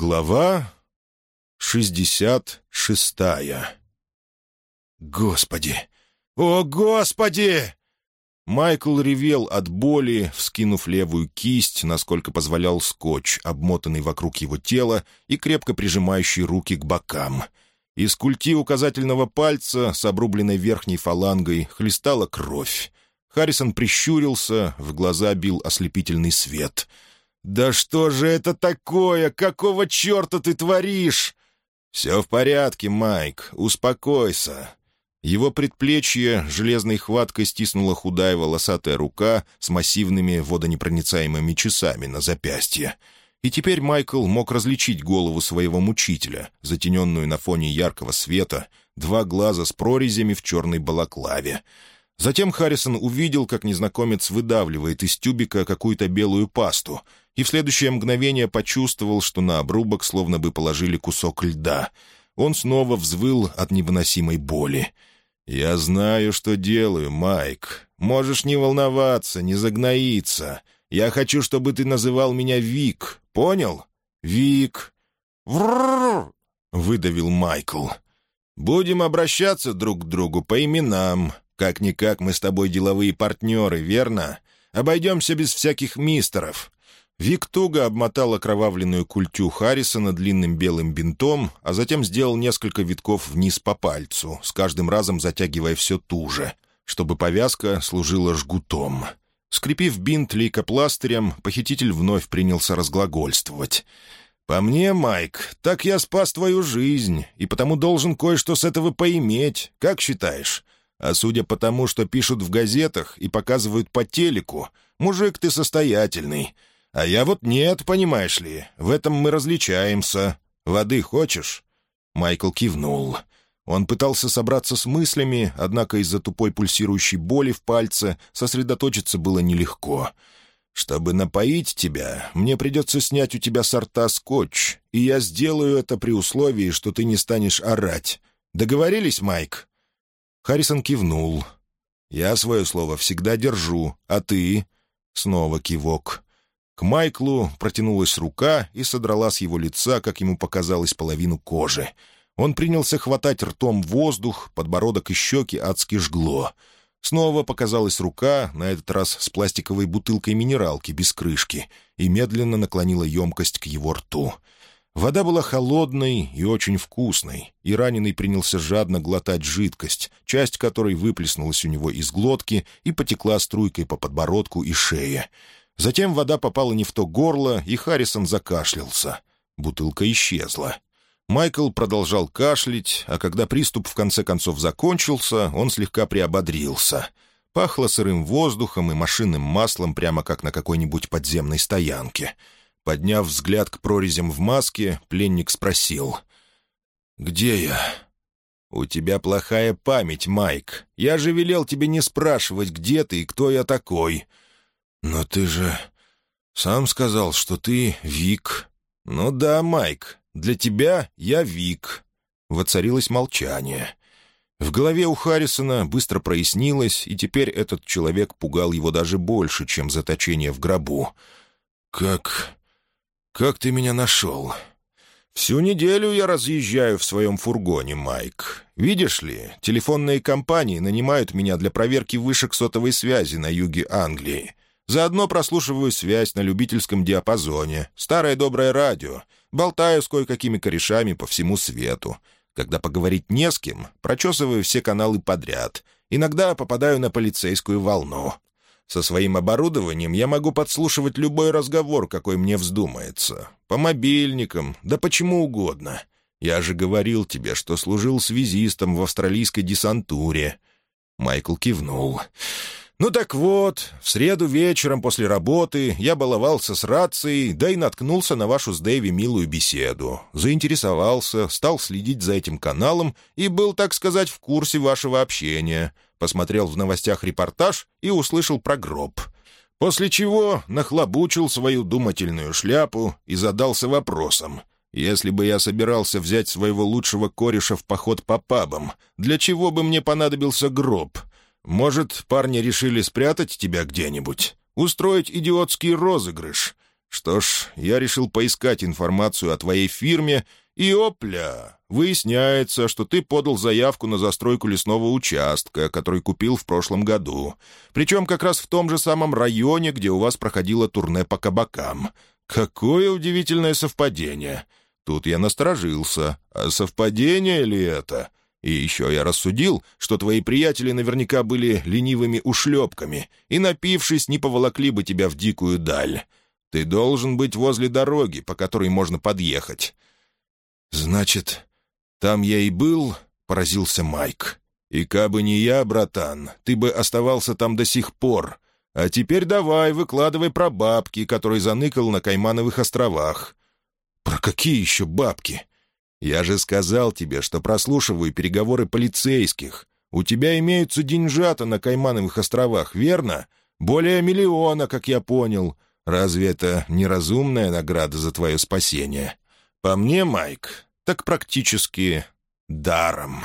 Глава шестьдесят шестая. «Господи! О, Господи!» Майкл ревел от боли, вскинув левую кисть, насколько позволял скотч, обмотанный вокруг его тела и крепко прижимающий руки к бокам. Из культи указательного пальца с обрубленной верхней фалангой хлестала кровь. Харрисон прищурился, в глаза бил ослепительный свет — «Да что же это такое? Какого черта ты творишь?» «Все в порядке, Майк, успокойся». Его предплечье железной хваткой стиснула худая волосатая рука с массивными водонепроницаемыми часами на запястье. И теперь Майкл мог различить голову своего мучителя, затененную на фоне яркого света, два глаза с прорезями в черной балаклаве. Затем Харрисон увидел, как незнакомец выдавливает из тюбика какую-то белую пасту, и в следующее мгновение почувствовал, что на обрубок словно бы положили кусок льда. Он снова взвыл от невыносимой боли. «Я знаю, что делаю, Майк. Можешь не волноваться, не загноиться. Я хочу, чтобы ты называл меня Вик. Понял? Вик!» «Врррр!» — выдавил Майкл. «Будем обращаться друг к другу по именам. Как-никак мы с тобой деловые партнеры, верно? Обойдемся без всяких мистеров». Вик туго обмотал окровавленную культю Харрисона длинным белым бинтом, а затем сделал несколько витков вниз по пальцу, с каждым разом затягивая все туже, чтобы повязка служила жгутом. Скрепив бинт лейкопластырем, похититель вновь принялся разглагольствовать. «По мне, Майк, так я спас твою жизнь, и потому должен кое-что с этого поиметь. Как считаешь? А судя по тому, что пишут в газетах и показывают по телеку, мужик ты состоятельный. А я вот нет, понимаешь ли, в этом мы различаемся. Воды хочешь?» Майкл кивнул. Он пытался собраться с мыслями, однако из-за тупой пульсирующей боли в пальце сосредоточиться было нелегко. «Чтобы напоить тебя, мне придется снять у тебя сорта скотч, и я сделаю это при условии, что ты не станешь орать. Договорились, Майк?» Харрисон кивнул. «Я свое слово всегда держу, а ты?» Снова кивок. К Майклу протянулась рука и содрала с его лица, как ему показалось, половину кожи. Он принялся хватать ртом воздух, подбородок и щеки адски жгло. Снова показалась рука, на этот раз с пластиковой бутылкой минералки без крышки, и медленно наклонила емкость к его рту — Вода была холодной и очень вкусной, и раненый принялся жадно глотать жидкость, часть которой выплеснулась у него из глотки и потекла струйкой по подбородку и шее. Затем вода попала не в то горло, и Харрисон закашлялся. Бутылка исчезла. Майкл продолжал кашлять, а когда приступ в конце концов закончился, он слегка приободрился. Пахло сырым воздухом и машинным маслом прямо как на какой-нибудь подземной стоянке — Подняв взгляд к прорезям в маске, пленник спросил. «Где я?» «У тебя плохая память, Майк. Я же велел тебе не спрашивать, где ты и кто я такой». «Но ты же сам сказал, что ты Вик». «Ну да, Майк, для тебя я Вик». Воцарилось молчание. В голове у Харрисона быстро прояснилось, и теперь этот человек пугал его даже больше, чем заточение в гробу. «Как «Как ты меня нашел?» «Всю неделю я разъезжаю в своем фургоне, Майк. Видишь ли, телефонные компании нанимают меня для проверки вышек сотовой связи на юге Англии. Заодно прослушиваю связь на любительском диапазоне, старое доброе радио, болтаю с кое-какими корешами по всему свету. Когда поговорить не с кем, прочесываю все каналы подряд. Иногда попадаю на полицейскую волну. Со своим оборудованием я могу подслушивать любой разговор, какой мне вздумается. По мобильникам, да почему угодно. Я же говорил тебе, что служил связистом в австралийской десантуре». Майкл кивнул. «Ну так вот, в среду вечером после работы я баловался с рацией, да и наткнулся на вашу с Дэви милую беседу. Заинтересовался, стал следить за этим каналом и был, так сказать, в курсе вашего общения посмотрел в новостях репортаж и услышал про гроб. После чего нахлобучил свою думательную шляпу и задался вопросом. «Если бы я собирался взять своего лучшего кореша в поход по пабам, для чего бы мне понадобился гроб? Может, парни решили спрятать тебя где-нибудь? Устроить идиотский розыгрыш?» Что ж, я решил поискать информацию о твоей фирме, и опля! Выясняется, что ты подал заявку на застройку лесного участка, который купил в прошлом году. Причем как раз в том же самом районе, где у вас проходило турне по кабакам. Какое удивительное совпадение! Тут я насторожился. А совпадение ли это? И еще я рассудил, что твои приятели наверняка были ленивыми ушлепками и, напившись, не поволокли бы тебя в дикую даль. Ты должен быть возле дороги, по которой можно подъехать». «Значит, там я и был?» — поразился Майк. «И кабы не я, братан, ты бы оставался там до сих пор. А теперь давай, выкладывай про бабки, которые заныкал на Каймановых островах». «Про какие еще бабки?» «Я же сказал тебе, что прослушиваю переговоры полицейских. У тебя имеются деньжата на Каймановых островах, верно? Более миллиона, как я понял. Разве это неразумная награда за твое спасение? По мне, Майк, так практически даром».